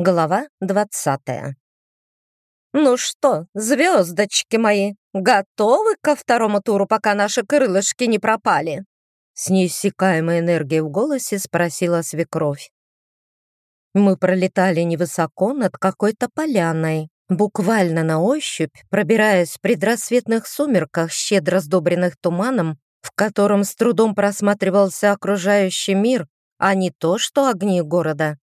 Глава двадцатая. «Ну что, звездочки мои, готовы ко второму туру, пока наши крылышки не пропали?» С неиссякаемой энергией в голосе спросила свекровь. Мы пролетали невысоко над какой-то поляной, буквально на ощупь, пробираясь в предрассветных сумерках, щедро сдобренных туманом, в котором с трудом просматривался окружающий мир, а не то, что огни города.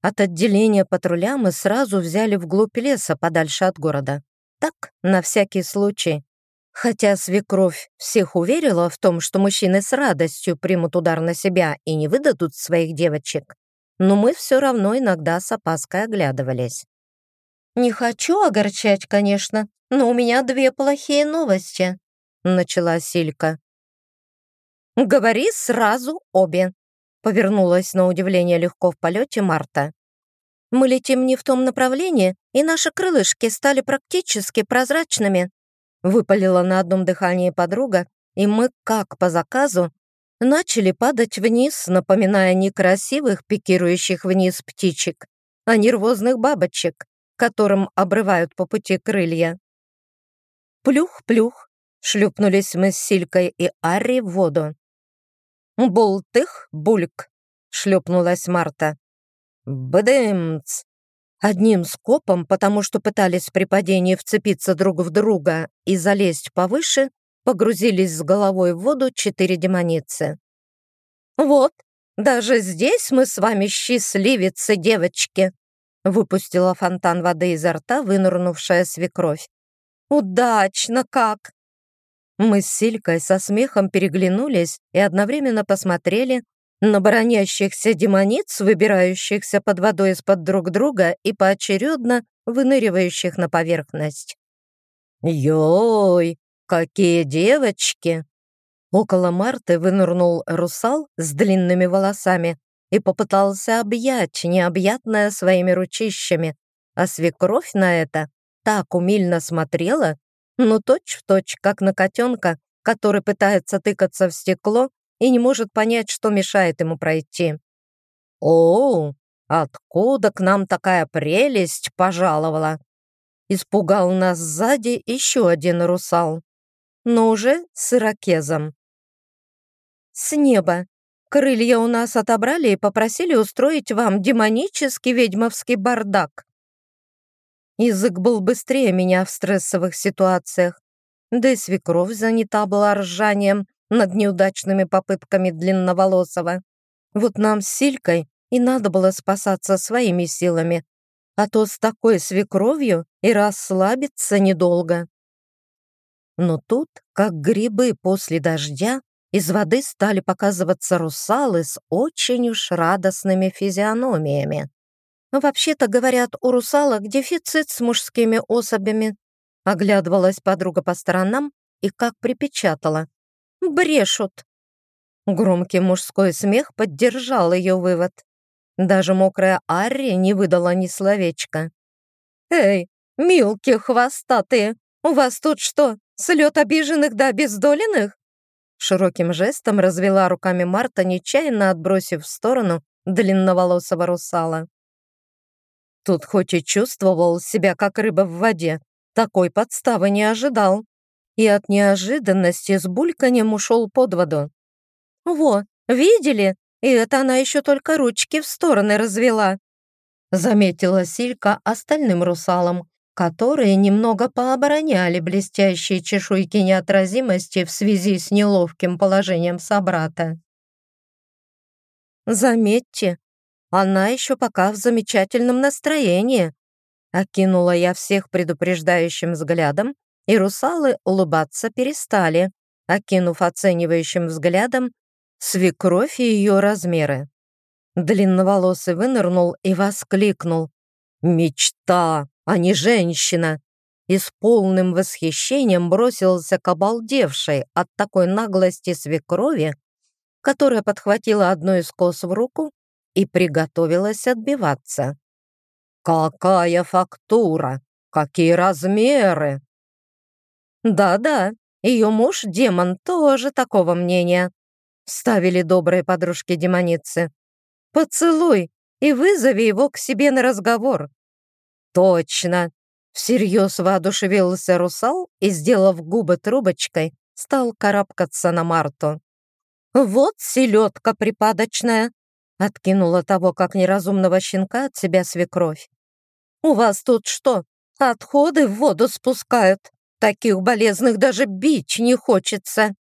От отделения патруля мы сразу взяли вглубь леса, подальше от города. Так, на всякий случай. Хотя свекровь всех уверила в том, что мужчины с радостью примут удар на себя и не выдадут своих девочек, но мы все равно иногда с опаской оглядывались. «Не хочу огорчать, конечно, но у меня две плохие новости», — начала Силька. «Говори сразу обе», Повернулась на удивление легко в полете Марта. «Мы летим не в том направлении, и наши крылышки стали практически прозрачными», выпалила на одном дыхании подруга, и мы, как по заказу, начали падать вниз, напоминая не красивых пикирующих вниз птичек, а нервозных бабочек, которым обрывают по пути крылья. Плюх-плюх, шлюпнулись мы с Силькой и Арри в воду. «Бултых, бульк!» — шлепнулась Марта. «Бдымц!» Одним скопом, потому что пытались при падении вцепиться друг в друга и залезть повыше, погрузились с головой в воду четыре демоницы. «Вот, даже здесь мы с вами счастливицы, девочки!» выпустила фонтан воды изо рта, вынырнувшая свекровь. «Удачно как!» Мы с Силькой со смехом переглянулись и одновременно посмотрели на боронящихся демониц, выбирающихся под водой из-под друг друга и поочередно выныривающих на поверхность. «Йой, какие девочки!» Около Марты вынырнул русал с длинными волосами и попытался объять необъятное своими ручищами, а свекровь на это так умильно смотрела, но точь-в-точь, как на котенка, который пытается тыкаться в стекло и не может понять, что мешает ему пройти. «О, откуда к нам такая прелесть пожаловала?» Испугал нас сзади еще один русал, но уже с ирокезом. «С неба. Крылья у нас отобрали и попросили устроить вам демонический ведьмовский бардак. Язык был быстрее меня в стрессовых ситуациях. Да и свекровь занята была ржанием над неудачными попытками длинноволосого. Вот нам с Силькой и надо было спасаться своими силами, а то с такой свекровью и расслабиться недолго. Но тут, как грибы после дождя, из воды стали показываться русалы с очень уж радостными физиономиями. «Вообще-то, говорят, у русалок дефицит с мужскими особями». Оглядывалась подруга по сторонам и как припечатала. «Брешут». Громкий мужской смех поддержал ее вывод. Даже мокрая Арри не выдала ни словечка. «Эй, милки хвостатые, у вас тут что, слет обиженных да обездоленных?» Широким жестом развела руками Марта, нечаянно отбросив в сторону длинноволосого русала. Тут хоть и чувствовал себя как рыба в воде, такой подставы не ожидал. И от неожиданности с бульканьем ушел под воду. «Во, видели? И это она еще только ручки в стороны развела», заметила Силька остальным русалам, которые немного пообороняли блестящие чешуйки неотразимости в связи с неловким положением собрата. «Заметьте, она еще пока в замечательном настроении. Окинула я всех предупреждающим взглядом, и русалы улыбаться перестали, окинув оценивающим взглядом свекровь и ее размеры. Длинноволосый вынырнул и воскликнул. «Мечта, а не женщина!» и с полным восхищением бросился к обалдевшей от такой наглости свекрови, которая подхватила одну из кос в руку и приготовилась отбиваться. «Какая фактура! Какие размеры!» «Да-да, ее муж-демон тоже такого мнения», ставили добрые подружки-демоницы. «Поцелуй! и вызови его к себе на разговор». «Точно!» — всерьез воодушевился русал и, сделав губы трубочкой, стал карабкаться на Марту. «Вот селедка припадочная!» — откинула того, как неразумного щенка от себя свекровь. «У вас тут что, отходы в воду спускают? Таких болезных даже бить не хочется!»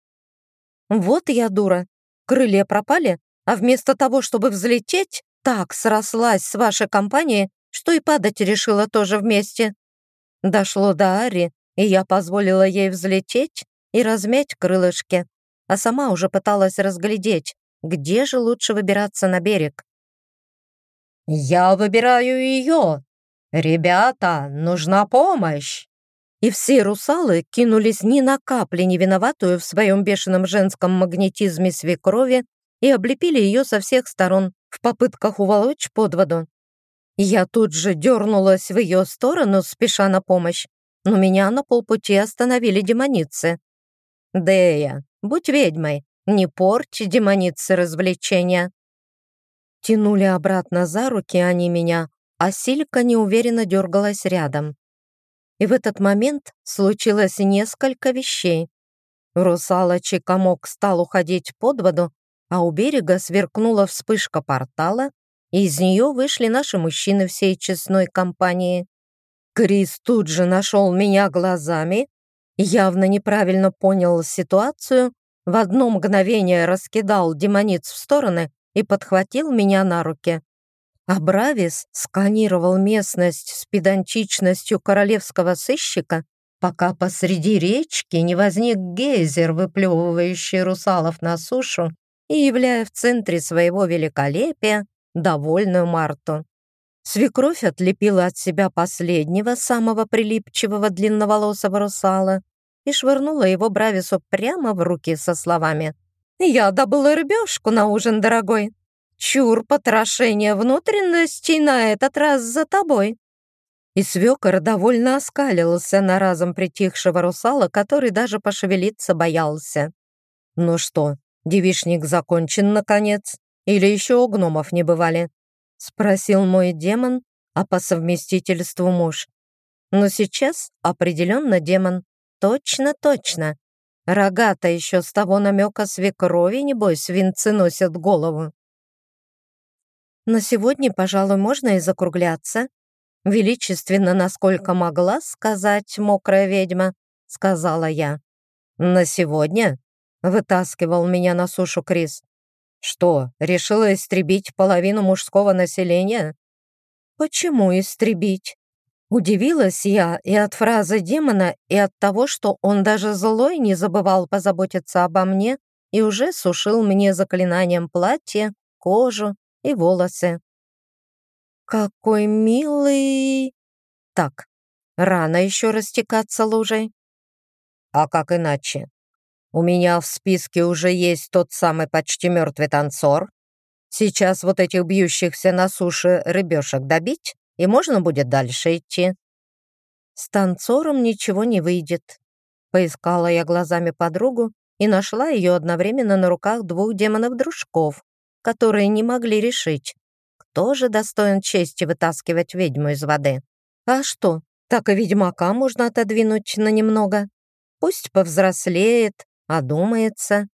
«Вот я дура, крылья пропали, а вместо того, чтобы взлететь, так срослась с вашей компанией, что и падать решила тоже вместе. Дошло до Ари, и я позволила ей взлететь и размять крылышки, а сама уже пыталась разглядеть, где же лучше выбираться на берег. «Я выбираю ее! Ребята, нужна помощь!» И все русалы кинулись ни на капли не виноватую в своем бешеном женском магнетизме свекрови и облепили ее со всех сторон в попытках уволочь под воду. Я тут же дернулась в ее сторону, спеша на помощь, но меня на полпути остановили демоницы. «Дея, будь ведьмой, не порчи демоницы развлечения!» Тянули обратно за руки они меня, а Силька неуверенно дергалась рядом. И в этот момент случилось несколько вещей. Русалочий комок стал уходить под воду, а у берега сверкнула вспышка портала, и из нее вышли наши мужчины всей честной компании. Крис тут же нашел меня глазами, явно неправильно понял ситуацию, в одно мгновение раскидал демониц в стороны и подхватил меня на руки. А Бравис сканировал местность с педантичностью королевского сыщика, пока посреди речки не возник гейзер, выплевывающий русалов на сушу и являя в центре своего великолепия довольную Марту. Свекровь отлепила от себя последнего, самого прилипчивого длинноволосого русала и швырнула его Бравису прямо в руки со словами «Я добыла рыбешку на ужин, дорогой. Чур потрошение внутренностей на этот раз за тобой». И свекор довольно оскалился на разом притихшего русала, который даже пошевелиться боялся. «Ну что, девишник закончен, наконец? Или еще у гномов не бывали?» — спросил мой демон, а по совместительству муж. Но сейчас определенно демон. Точно-точно. Рогата еще с того намека свекрови, небось, венцы носят голову. На сегодня, пожалуй, можно и закругляться. Величественно, насколько могла сказать мокрая ведьма, сказала я. На сегодня? Вытаскивал меня на сушу Крис. Что, решила истребить половину мужского населения? Почему истребить? Удивилась я и от фразы демона, и от того, что он даже злой не забывал позаботиться обо мне и уже сушил мне заклинанием платье, кожу и волосы. Какой милый... Так, рано еще растекаться лужей. А как иначе? У меня в списке уже есть тот самый почти мертвый танцор. Сейчас вот этих бьющихся на суше рыбешек добить, и можно будет дальше идти. С танцором ничего не выйдет. Поискала я глазами подругу и нашла ее одновременно на руках двух демонов-дружков, которые не могли решить, кто же достоин чести вытаскивать ведьму из воды. А что, так и ведьмака можно отодвинуть на немного. Пусть повзрослеет, одумается.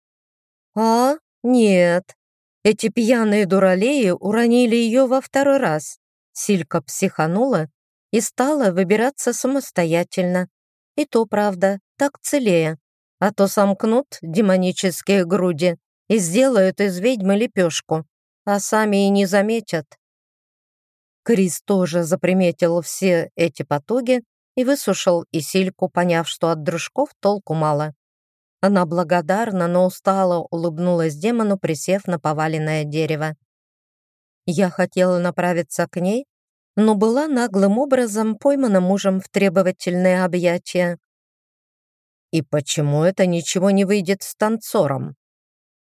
А, нет, эти пьяные дуралеи уронили ее во второй раз. Силька психанула и стала выбираться самостоятельно. И то правда, так целее. А то сомкнут демонические груди и сделают из ведьмы лепешку, а сами и не заметят. Крис тоже заприметил все эти потуги и высушил и Сильку, поняв, что от дружков толку мало. Она благодарна, но устало улыбнулась демону, присев на поваленное дерево. Я хотела направиться к ней, но была наглым образом поймана мужем в требовательные объятия. «И почему это ничего не выйдет с танцором?»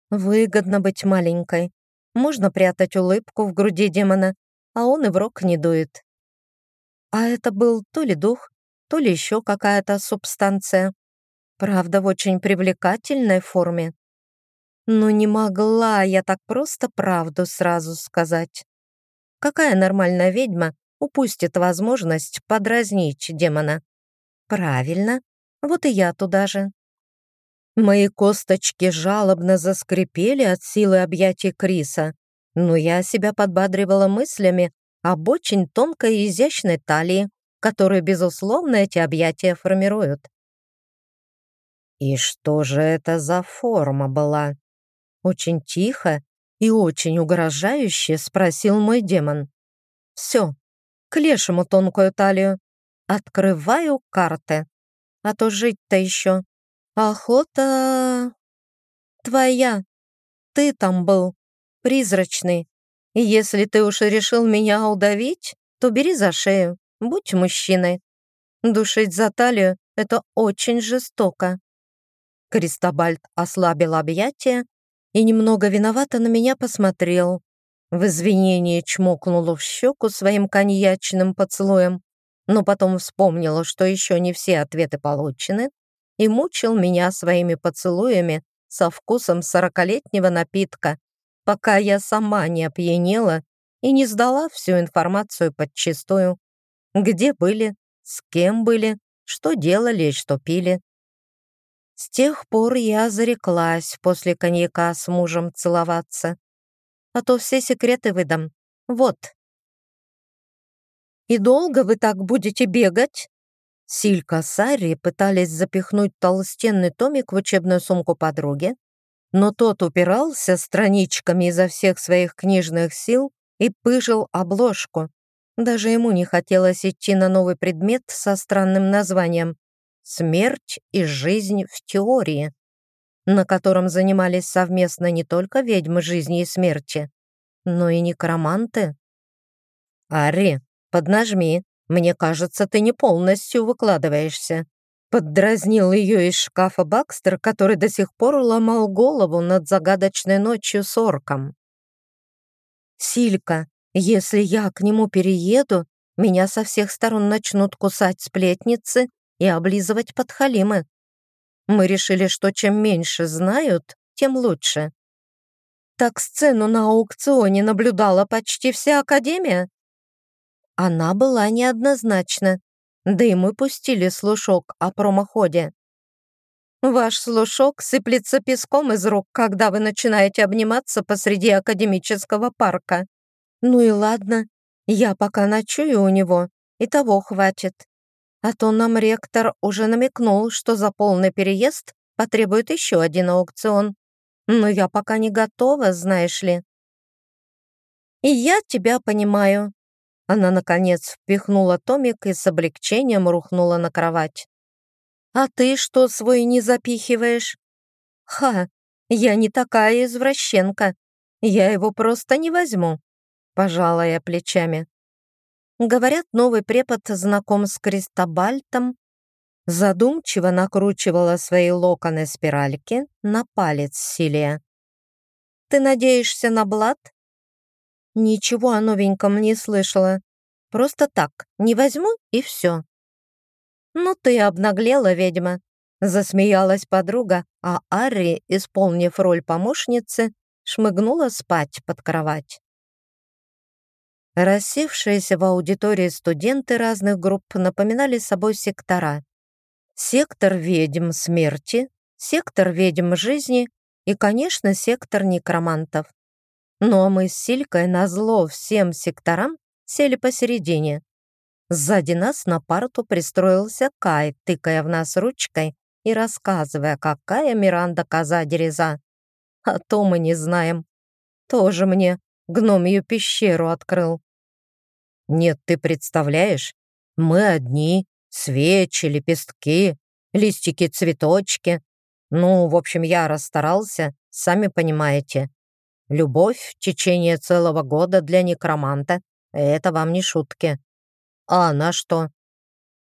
«Выгодно быть маленькой. Можно прятать улыбку в груди демона, а он и в рог не дует». А это был то ли дух, то ли еще какая-то субстанция. Правда, в очень привлекательной форме. Но не могла я так просто правду сразу сказать. Какая нормальная ведьма упустит возможность подразнить демона? Правильно, вот и я туда же. Мои косточки жалобно заскрипели от силы объятий Криса, но я себя подбадривала мыслями об очень тонкой и изящной талии, которую, безусловно, эти объятия формируют. И что же это за форма была? Очень тихо и очень угрожающе спросил мой демон. Все, к лешему тонкую талию. Открываю карты. А то жить-то еще. Охота... Твоя. Ты там был. Призрачный. И если ты уж решил меня удавить, то бери за шею. Будь мужчиной. Душить за талию — это очень жестоко. Кристобальд ослабил объятия и немного виновато на меня посмотрел. В извинении чмокнула в щеку своим коньячным поцелуем, но потом вспомнила, что еще не все ответы получены, и мучил меня своими поцелуями со вкусом сорокалетнего напитка, пока я сама не опьянела и не сдала всю информацию подчистую. Где были, с кем были, что делали и что пили. С тех пор я зареклась после коньяка с мужем целоваться. А то все секреты выдам. Вот. «И долго вы так будете бегать?» Силька с Арри пытались запихнуть толстенный томик в учебную сумку подруги, но тот упирался страничками изо всех своих книжных сил и пыжил обложку. Даже ему не хотелось идти на новый предмет со странным названием «Смерть и жизнь в теории», на котором занимались совместно не только ведьмы жизни и смерти, но и некроманты. «Ари, поднажми, мне кажется, ты не полностью выкладываешься», поддразнил ее из шкафа Бакстер, который до сих пор ломал голову над загадочной ночью с орком. «Силька, если я к нему перееду, меня со всех сторон начнут кусать сплетницы и облизывать подхалимы. Мы решили, что чем меньше знают, тем лучше. Так сцену на аукционе наблюдала почти вся Академия. Она была неоднозначна, да и мы пустили слушок о промоходе. Ваш слушок сыплется песком из рук, когда вы начинаете обниматься посреди академического парка. Ну и ладно, я пока ночую у него, и того хватит. А то нам ректор уже намекнул, что за полный переезд потребует еще один аукцион. Но я пока не готова, знаешь ли. И я тебя понимаю. Она, наконец, впихнула томик и с облегчением рухнула на кровать. А ты что свой не запихиваешь? Ха, я не такая извращенка. Я его просто не возьму. Пожала я плечами. Говорят, новый препод знаком с Кристобальтом. Задумчиво накручивала свои локоны спиральки на палец Силия. «Ты надеешься на блат?» «Ничего о новеньком не слышала. Просто так, не возьму и все». «Ну ты обнаглела, ведьма», — засмеялась подруга, а Арри, исполнив роль помощницы, шмыгнула спать под кровать. Рассевшиеся в аудитории студенты разных групп напоминали собой сектора. Сектор ведьм смерти, сектор ведьм жизни и, конечно, сектор некромантов. Но мы с Силькой назло всем секторам сели посередине. Сзади нас на парту пристроился Кай, тыкая в нас ручкой и рассказывая, какая Миранда коза дереза. А то мы не знаем. Тоже мне гномью пещеру открыл. Нет, ты представляешь, мы одни, свечи, лепестки, листики-цветочки. Ну, в общем, я расстарался, сами понимаете. Любовь в течение целого года для некроманта — это вам не шутки. А она что?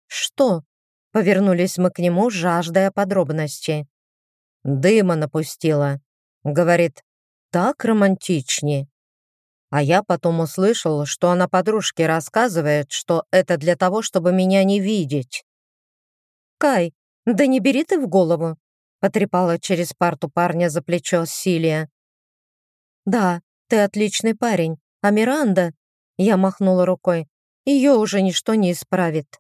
Что? Повернулись мы к нему, жаждая подробностей. Дыма напустила. Говорит, так романтичнее. А я потом услышал, что она подружке рассказывает, что это для того, чтобы меня не видеть. «Кай, да не бери ты в голову!» потрепала через парту парня за плечо Силия. «Да, ты отличный парень, а Миранда...» Я махнула рукой. Ее уже ничто не исправит.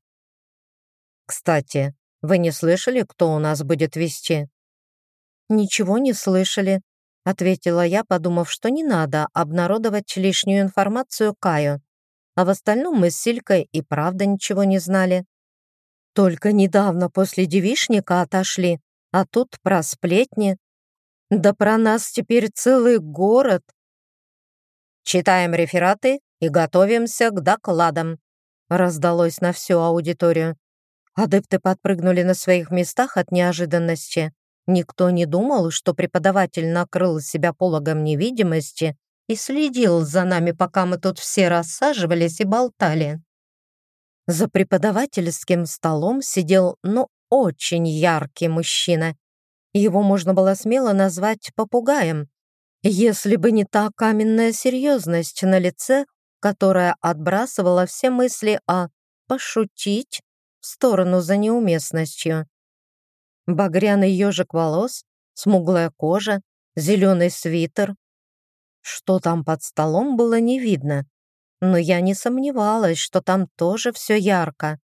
Кстати, вы не слышали, кто у нас будет вести? Ничего не слышали, ответила я, подумав, что не надо обнародовать лишнюю информацию Каю. А в остальном мы с Силькой и правда ничего не знали. Только недавно после девишника отошли, а тут про сплетни. Да про нас теперь целый город. Читаем рефераты и готовимся к докладам», раздалось на всю аудиторию. Адепты подпрыгнули на своих местах от неожиданности. Никто не думал, что преподаватель накрыл себя пологом невидимости и следил за нами, пока мы тут все рассаживались и болтали. За преподавательским столом сидел, ну, очень яркий мужчина. Его можно было смело назвать попугаем, если бы не та каменная серьезность на лице, которая отбрасывала все мысли о «пошутить» в сторону за неуместностью. Багряный ежик волос, смуглая кожа, зеленый свитер. Что там под столом было не видно, но я не сомневалась, что там тоже все ярко.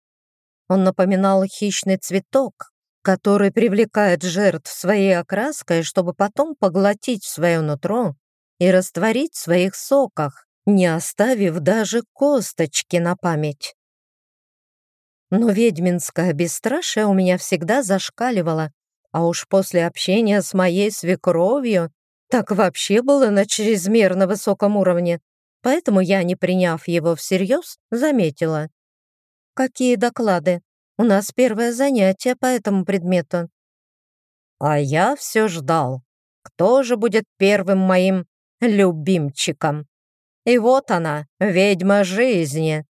Он напоминал хищный цветок, который привлекает жертв своей окраской, чтобы потом поглотить свое нутро и растворить в своих соках не оставив даже косточки на память. Но ведьминское бесстрашие у меня всегда зашкаливало, а уж после общения с моей свекровью так вообще было на чрезмерно высоком уровне, поэтому я, не приняв его всерьез, заметила. «Какие доклады? У нас первое занятие по этому предмету». «А я все ждал. Кто же будет первым моим любимчиком?» И вот она, ведьма жизни.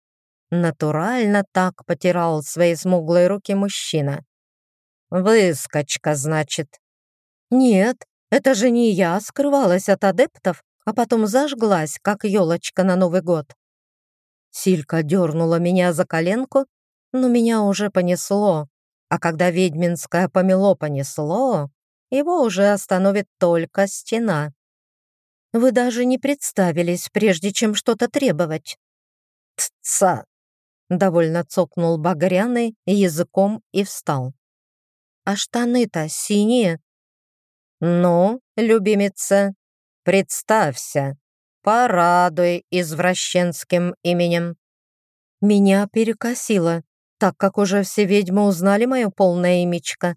Натурально так потирал свои смуглые руки мужчина. Выскочка, значит. Нет, это же не я скрывалась от адептов, а потом зажглась, как елочка на Новый год. Силька дернула меня за коленку, но меня уже понесло. А когда ведьминское помело понесло, его уже остановит только стена. Вы даже не представились, прежде чем что-то требовать». «Тца!» — довольно цокнул Багряный языком и встал. «А штаны-то синие?» «Ну, любимица, представься, порадуй извращенским именем». Меня перекосило, так как уже все ведьмы узнали мое полное имечко.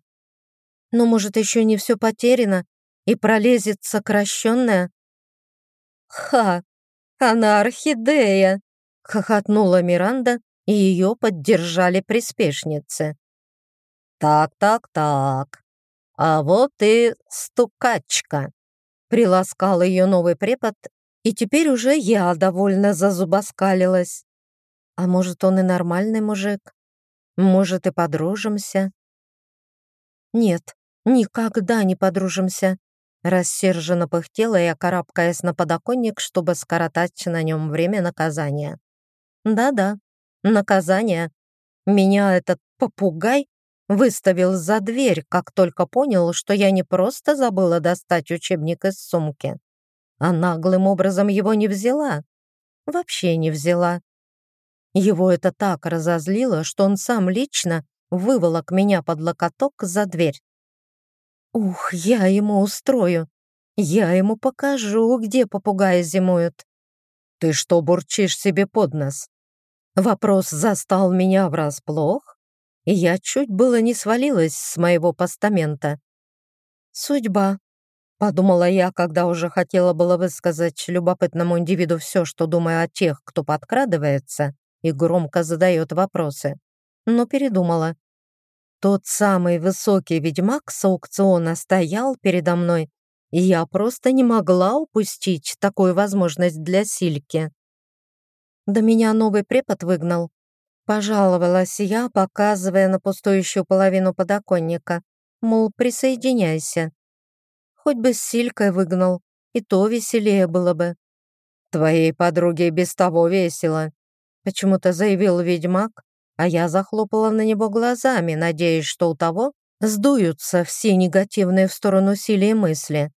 Но, может, еще не все потеряно, и пролезет сокращенное? «Ха! Она орхидея!» — хохотнула Миранда, и ее поддержали приспешницы. «Так-так-так, а вот и стукачка!» — приласкал ее новый препод, и теперь уже я довольно зазубоскалилась. А может, он и нормальный мужик? Может, и подружимся? Нет, никогда не подружимся. Рассерженно пыхтела я, карабкаясь на подоконник, чтобы скоротать на нем время наказания. Да-да, наказание. Меня этот попугай выставил за дверь, как только понял, что я не просто забыла достать учебник из сумки, а наглым образом его не взяла. Вообще не взяла. Его это так разозлило, что он сам лично выволок меня под локоток за дверь. Ух, я ему устрою. Я ему покажу, где попугаи зимуют. Ты что бурчишь себе под нос? Вопрос застал меня врасплох, и я чуть было не свалилась с моего постамента. Судьба, подумала я, когда уже хотела было высказать любопытному индивиду все, что думаю о тех, кто подкрадывается и громко задает вопросы, но передумала. Тот самый высокий ведьмак с аукциона стоял передо мной, и я просто не могла упустить такую возможность для Сильки. Да меня новый препод выгнал. Пожаловалась я, показывая на пустующую половину подоконника. Мол, присоединяйся. Хоть бы с Силькой выгнал, и то веселее было бы. Твоей подруге без того весело, почему-то заявил ведьмак, а я захлопала на него глазами, надеясь, что у того сдуются все негативные в сторону силы мысли.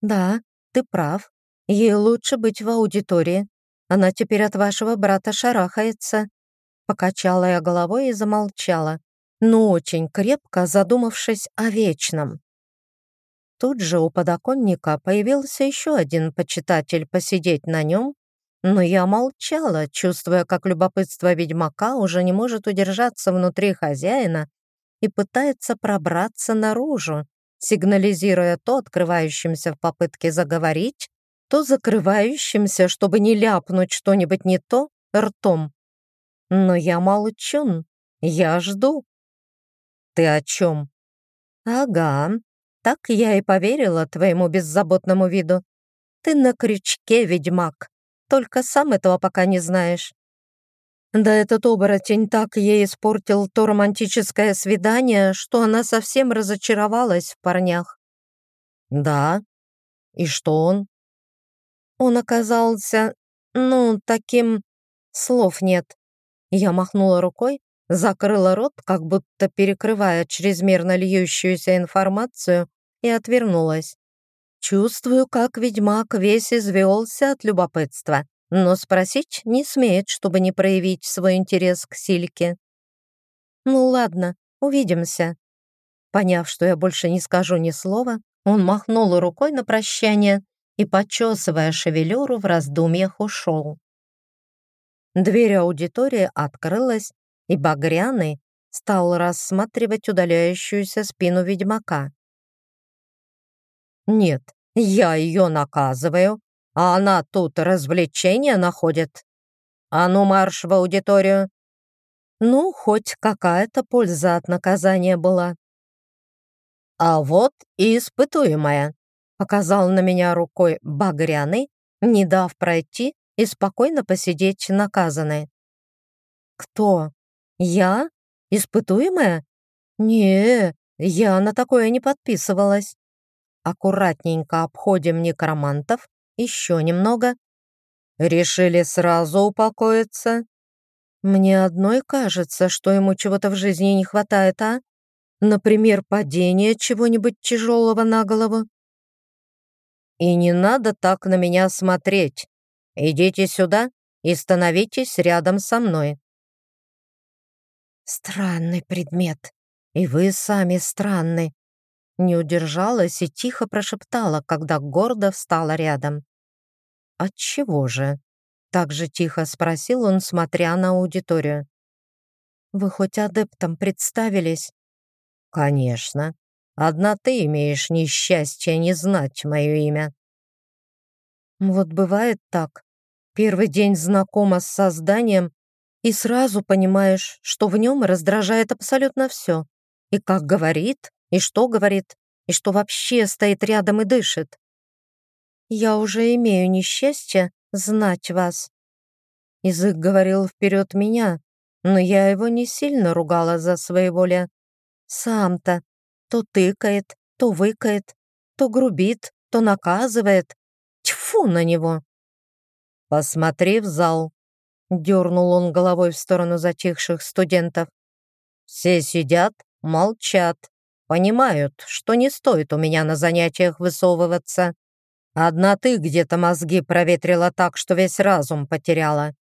«Да, ты прав. Ей лучше быть в аудитории. Она теперь от вашего брата шарахается». Покачала я головой и замолчала, но очень крепко задумавшись о вечном. Тут же у подоконника появился еще один почитатель посидеть на нем, но я молчала, чувствуя, как любопытство ведьмака уже не может удержаться внутри хозяина и пытается пробраться наружу, сигнализируя то открывающимся в попытке заговорить, то закрывающимся, чтобы не ляпнуть что-нибудь не то, ртом. Но я молчун, я жду. «Ты о чем?» «Ага, так я и поверила твоему беззаботному виду. Ты на крючке, ведьмак, только сам этого пока не знаешь». Да этот оборотень так ей испортил то романтическое свидание, что она совсем разочаровалась в парнях. «Да? И что он?» Он оказался, ну, таким... Слов нет. Я махнула рукой, закрыла рот, как будто перекрывая чрезмерно льющуюся информацию, и отвернулась. Чувствую, как ведьмак весь извелся от любопытства, но спросить не смеет, чтобы не проявить свой интерес к Сильке. «Ну ладно, увидимся». Поняв, что я больше не скажу ни слова, он махнул рукой на прощание и, почесывая шевелюру, в раздумьях ушел. Дверь аудитории открылась, и Багряный стал рассматривать удаляющуюся спину ведьмака. «Нет, я ее наказываю, а она тут развлечения находит. А ну марш в аудиторию!» Ну, хоть какая-то польза от наказания была. «А вот и испытуемая», показал на меня рукой багряный, не дав пройти и спокойно посидеть наказанной. «Кто? Я? Испытуемая? Не, я на такое не подписывалась. Аккуратненько обходим некромантов, еще немного. Решили сразу упокоиться? Мне одной кажется, что ему чего-то в жизни не хватает, а? Например, падение чего-нибудь тяжелого на голову. И не надо так на меня смотреть. Идите сюда и становитесь рядом со мной. Странный предмет. И вы сами странны. Не удержалась и тихо прошептала, когда гордо встала рядом. «Отчего же?» Так же тихо спросил он, смотря на аудиторию. «Вы хоть адептом представились?» «Конечно. Одна ты имеешь несчастье не знать мое имя». Вот бывает так. Первый день знакома с созданием, и сразу понимаешь, что в нем раздражает абсолютно все. И как говорит, и что говорит, и что вообще стоит рядом и дышит. Я уже имею несчастье знать вас. Язык говорил вперед меня, но я его не сильно ругала за своеволие. Сам-то то тыкает, то выкает, то грубит, то наказывает. Тьфу на него! «Посмотри в зал», — дернул он головой в сторону затихших студентов. «Все сидят, молчат, понимают, что не стоит у меня на занятиях высовываться. Одна ты где-то мозги проветрила так, что весь разум потеряла».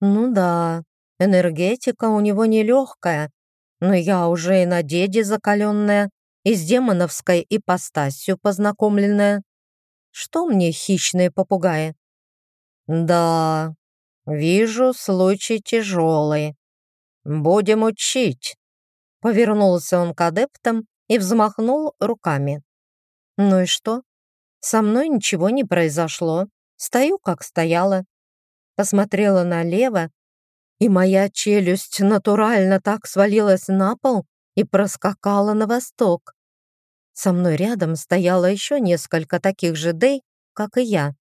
«Ну да, энергетика у него нелегкая, но я уже и на деде закаленная, и с демоновской ипостасью познакомленная. Что мне хищные попугаи? Да, вижу, случай тяжелый. Будем учить. Повернулся он к адептам и взмахнул руками. Ну и что? Со мной ничего не произошло. Стою, как стояла. Посмотрела налево и моя челюсть натурально так свалилась на пол и проскакала на восток. Со мной рядом стояло еще несколько таких же Дэй, как и я.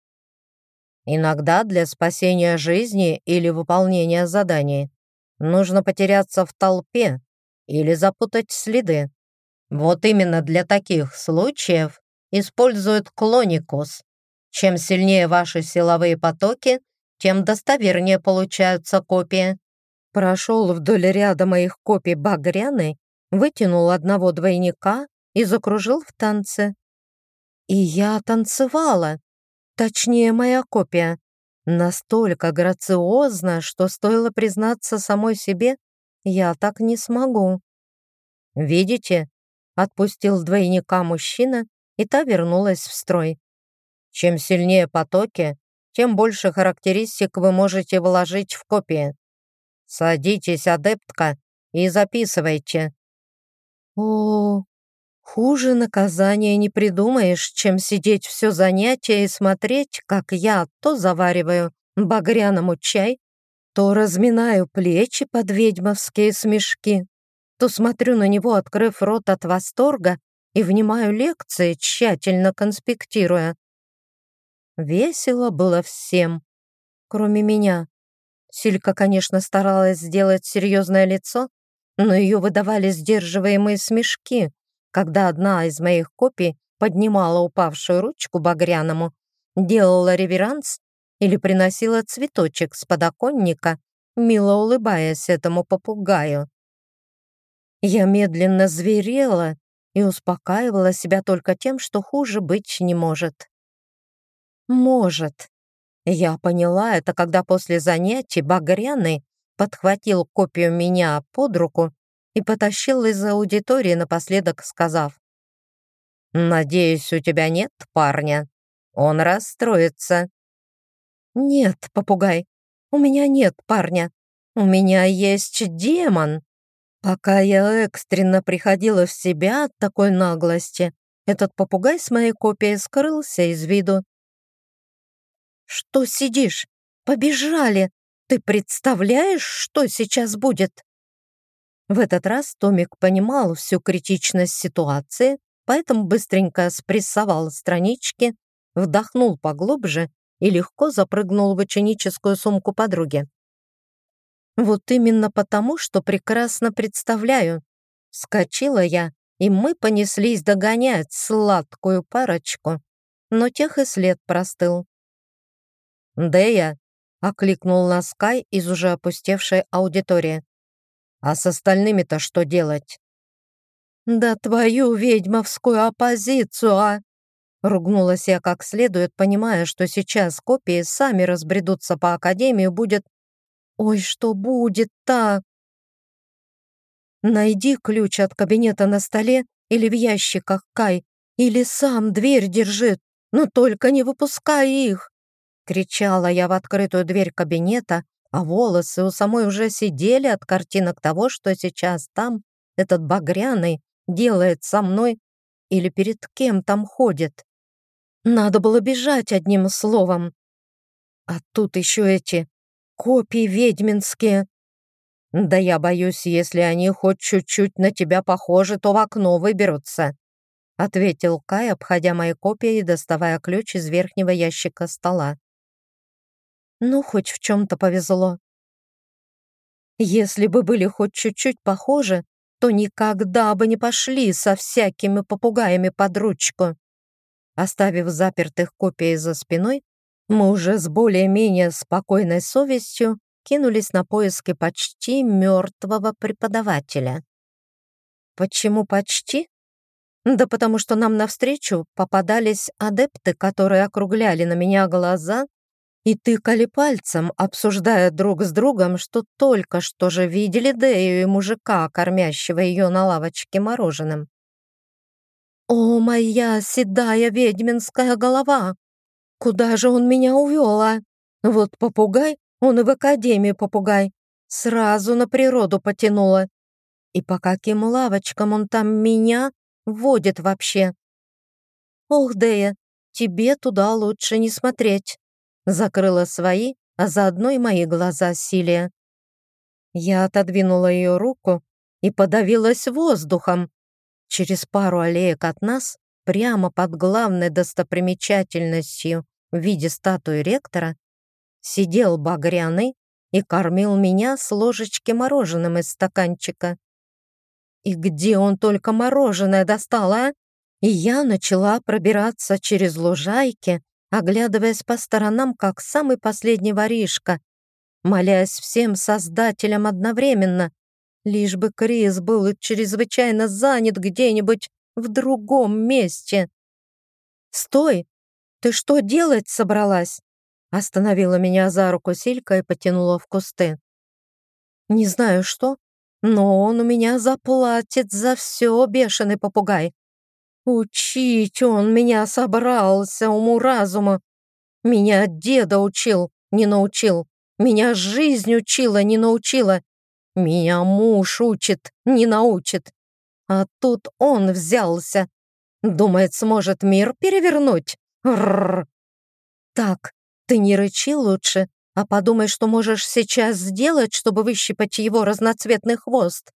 Иногда для спасения жизни или выполнения заданий нужно потеряться в толпе или запутать следы. Вот именно для таких случаев используют клоникус. Чем сильнее ваши силовые потоки, тем достовернее получаются копии. Прошел вдоль ряда моих копий багряный, вытянул одного двойника и закружил в танце. И я танцевала, точнее моя копия, Настолько грациозно, что стоило признаться самой себе, я так не смогу. «Видите?» — отпустил двойника мужчина, и та вернулась в строй. Чем сильнее потоки, тем больше характеристик вы можете вложить в копии. Садитесь, адептка, и записывайте. О, хуже наказания не придумаешь, чем сидеть все занятие и смотреть, как я то завариваю багряному чай, то разминаю плечи под ведьмовские смешки, то смотрю на него, открыв рот от восторга, и внимаю лекции, тщательно конспектируя. Весело было всем, кроме меня. Силька, конечно, старалась сделать серьезное лицо, но ее выдавали сдерживаемые смешки, когда одна из моих копий поднимала упавшую ручку Багряному, делала реверанс или приносила цветочек с подоконника, мило улыбаясь этому попугаю. Я медленно зверела и успокаивала себя только тем, что хуже быть не может. Может. Я поняла это, когда после занятий Багряный подхватил копию меня под руку и потащил из аудитории напоследок, сказав, «Надеюсь, у тебя нет парня. Он расстроится». «Нет, попугай, у меня нет парня. У меня есть демон». Пока я экстренно приходила в себя от такой наглости, этот попугай с моей копией скрылся из виду. «Что сидишь? Побежали! Ты представляешь, что сейчас будет?» В этот раз Томик понимал всю критичность ситуации, поэтому быстренько спрессовал странички, вдохнул поглубже и легко запрыгнул в ученическую сумку подруги. Вот именно потому, что прекрасно представляю. Скочила я, и мы понеслись догонять сладкую парочку, но тех и след простыл. «Дея!» — окликнул нас Скай из уже опустевшей аудитории. «А с остальными-то что делать?» «Да твою ведьмовскую оппозицию, а!» Ругнулась я как следует, понимая, что сейчас копии сами разбредутся по Академии, будет Ой, что будет-то? Найди ключ от кабинета на столе или в ящиках, Кай, или сам дверь держит, но только не выпускай их!» Кричала я в открытую дверь кабинета, а волосы у самой уже сидели от картинок того, что сейчас там этот багряный делает со мной или перед кем там ходит. Надо было бежать одним словом. А тут еще эти Копии ведьминские. Да я боюсь, если они хоть чуть-чуть на тебя похожи, то в окно выберутся. Ответил Кай, обходя мои копии и доставая ключ из верхнего ящика стола. Ну, хоть в чем-то повезло. Если бы были хоть чуть-чуть похожи, то никогда бы не пошли со всякими попугаями под ручку. Оставив запертых копий за спиной, мы уже с более-менее спокойной совестью кинулись на поиски почти мертвого преподавателя. Почему почти? Да потому что нам навстречу попадались адепты, которые округляли на меня глаза и тыкали пальцем, обсуждая друг с другом, что только что же видели Дею и мужика, кормящего ее на лавочке мороженым. «О, моя седая ведьминская голова! Куда же он меня увел, а? Вот попугай, он и в академию попугай. Сразу на природу потянуло. И по каким лавочкам он там меня водит вообще? Ох, Дея, тебе туда лучше не смотреть. Закрыла свои, а заодно и мои глаза Силия. Я отодвинула ее руку и подавилась воздухом. Через пару аллеек от нас, прямо под главной достопримечательностью в виде статуи ректора, сидел багряный и кормил меня с ложечки мороженым из стаканчика. И где он только мороженое достал, а? И я начала пробираться через лужайки, оглядываясь по сторонам, как самый последний воришка, молясь всем создателям одновременно, лишь бы Крис был чрезвычайно занят где-нибудь в другом месте. «Стой!» «Ты что делать собралась?» Остановила меня за руку Силька и потянула в кусты. Не знаю что, но он у меня заплатит за все, бешеный попугай. Учить он меня собрался уму-разуму. Меня деда учил, не научил. Меня жизнь учила, не научила. Меня муж учит, не научит. А тут он взялся. Думает, сможет мир перевернуть. Рррр. Так, ты не рычи лучше, а подумай, что можешь сейчас сделать, чтобы выщипать его разноцветный хвост.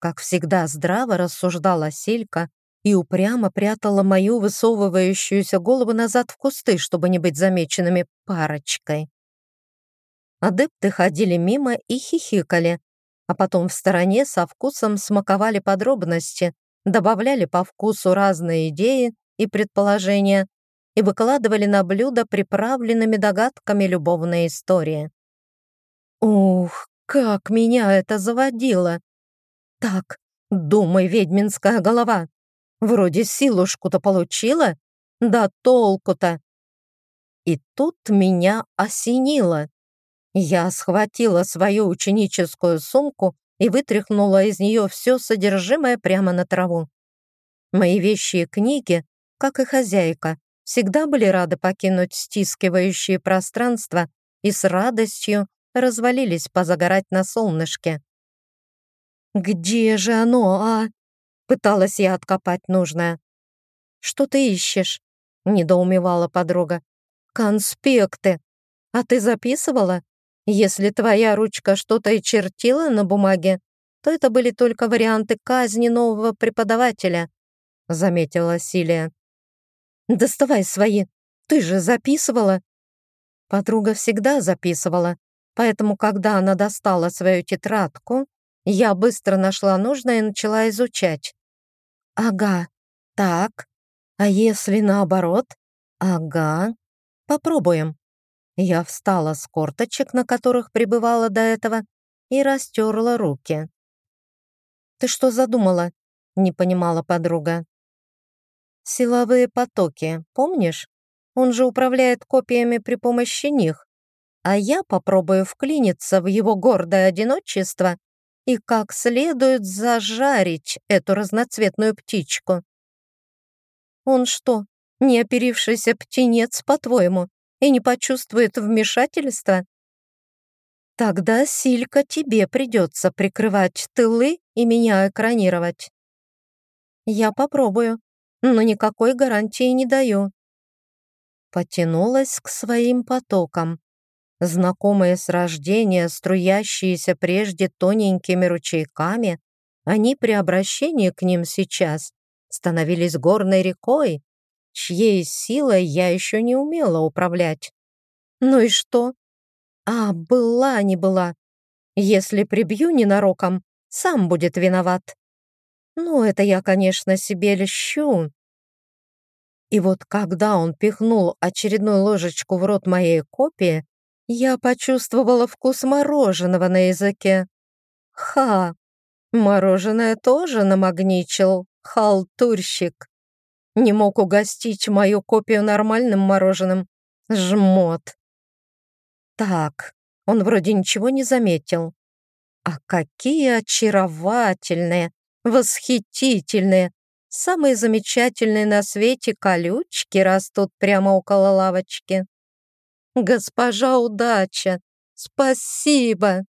Как всегда здраво рассуждала Силька и упрямо прятала мою высовывающуюся голову назад в кусты, чтобы не быть замеченными парочкой. Адепты ходили мимо и хихикали, а потом в стороне со вкусом смаковали подробности, добавляли по вкусу разные идеи и предположения и выкладывали на блюдо приправленными догадками любовные истории. Ух, как меня это заводило! Так, думай, ведьминская голова, вроде силушку-то получила, да толку-то. И тут меня осенило. Я схватила свою ученическую сумку и вытряхнула из нее все содержимое прямо на траву. Мои вещи и книги, как и хозяйка, всегда были рады покинуть стискивающие пространство и с радостью развалились позагорать на солнышке. «Где же оно, а?» — пыталась я откопать нужное. «Что ты ищешь?» — недоумевала подруга. «Конспекты. А ты записывала? Если твоя ручка что-то и чертила на бумаге, то это были только варианты казни нового преподавателя», — заметила Силия. «Доставай свои, ты же записывала». Подруга всегда записывала, поэтому, когда она достала свою тетрадку, я быстро нашла нужное и начала изучать. «Ага, так, а если наоборот? Ага, попробуем». Я встала с корточек, на которых пребывала до этого, и растерла руки. «Ты что задумала?» — не понимала подруга. «Силовые потоки, помнишь? Он же управляет копиями при помощи них. А я попробую вклиниться в его гордое одиночество и как следует зажарить эту разноцветную птичку». «Он что, не оперившийся птенец, по-твоему?» и не почувствует вмешательства, тогда, Силька, тебе придется прикрывать тылы и меня экранировать. Я попробую, но никакой гарантии не даю. Потянулась к своим потокам. Знакомые с рождения, струящиеся прежде тоненькими ручейками, они при обращении к ним сейчас становились горной рекой, чьей силой я еще не умела управлять. Ну и что? А, была не была. Если прибью ненароком, сам будет виноват. Ну, это я, конечно, себе лещу. И вот когда он пихнул очередную ложечку в рот моей копии, я почувствовала вкус мороженого на языке. Ха! Мороженое тоже намагничил, халтурщик не мог угостить мою копию нормальным мороженым. Жмот. Так, он вроде ничего не заметил. А какие очаровательные, восхитительные, самые замечательные на свете колючки растут прямо около лавочки. Госпожа удача, спасибо!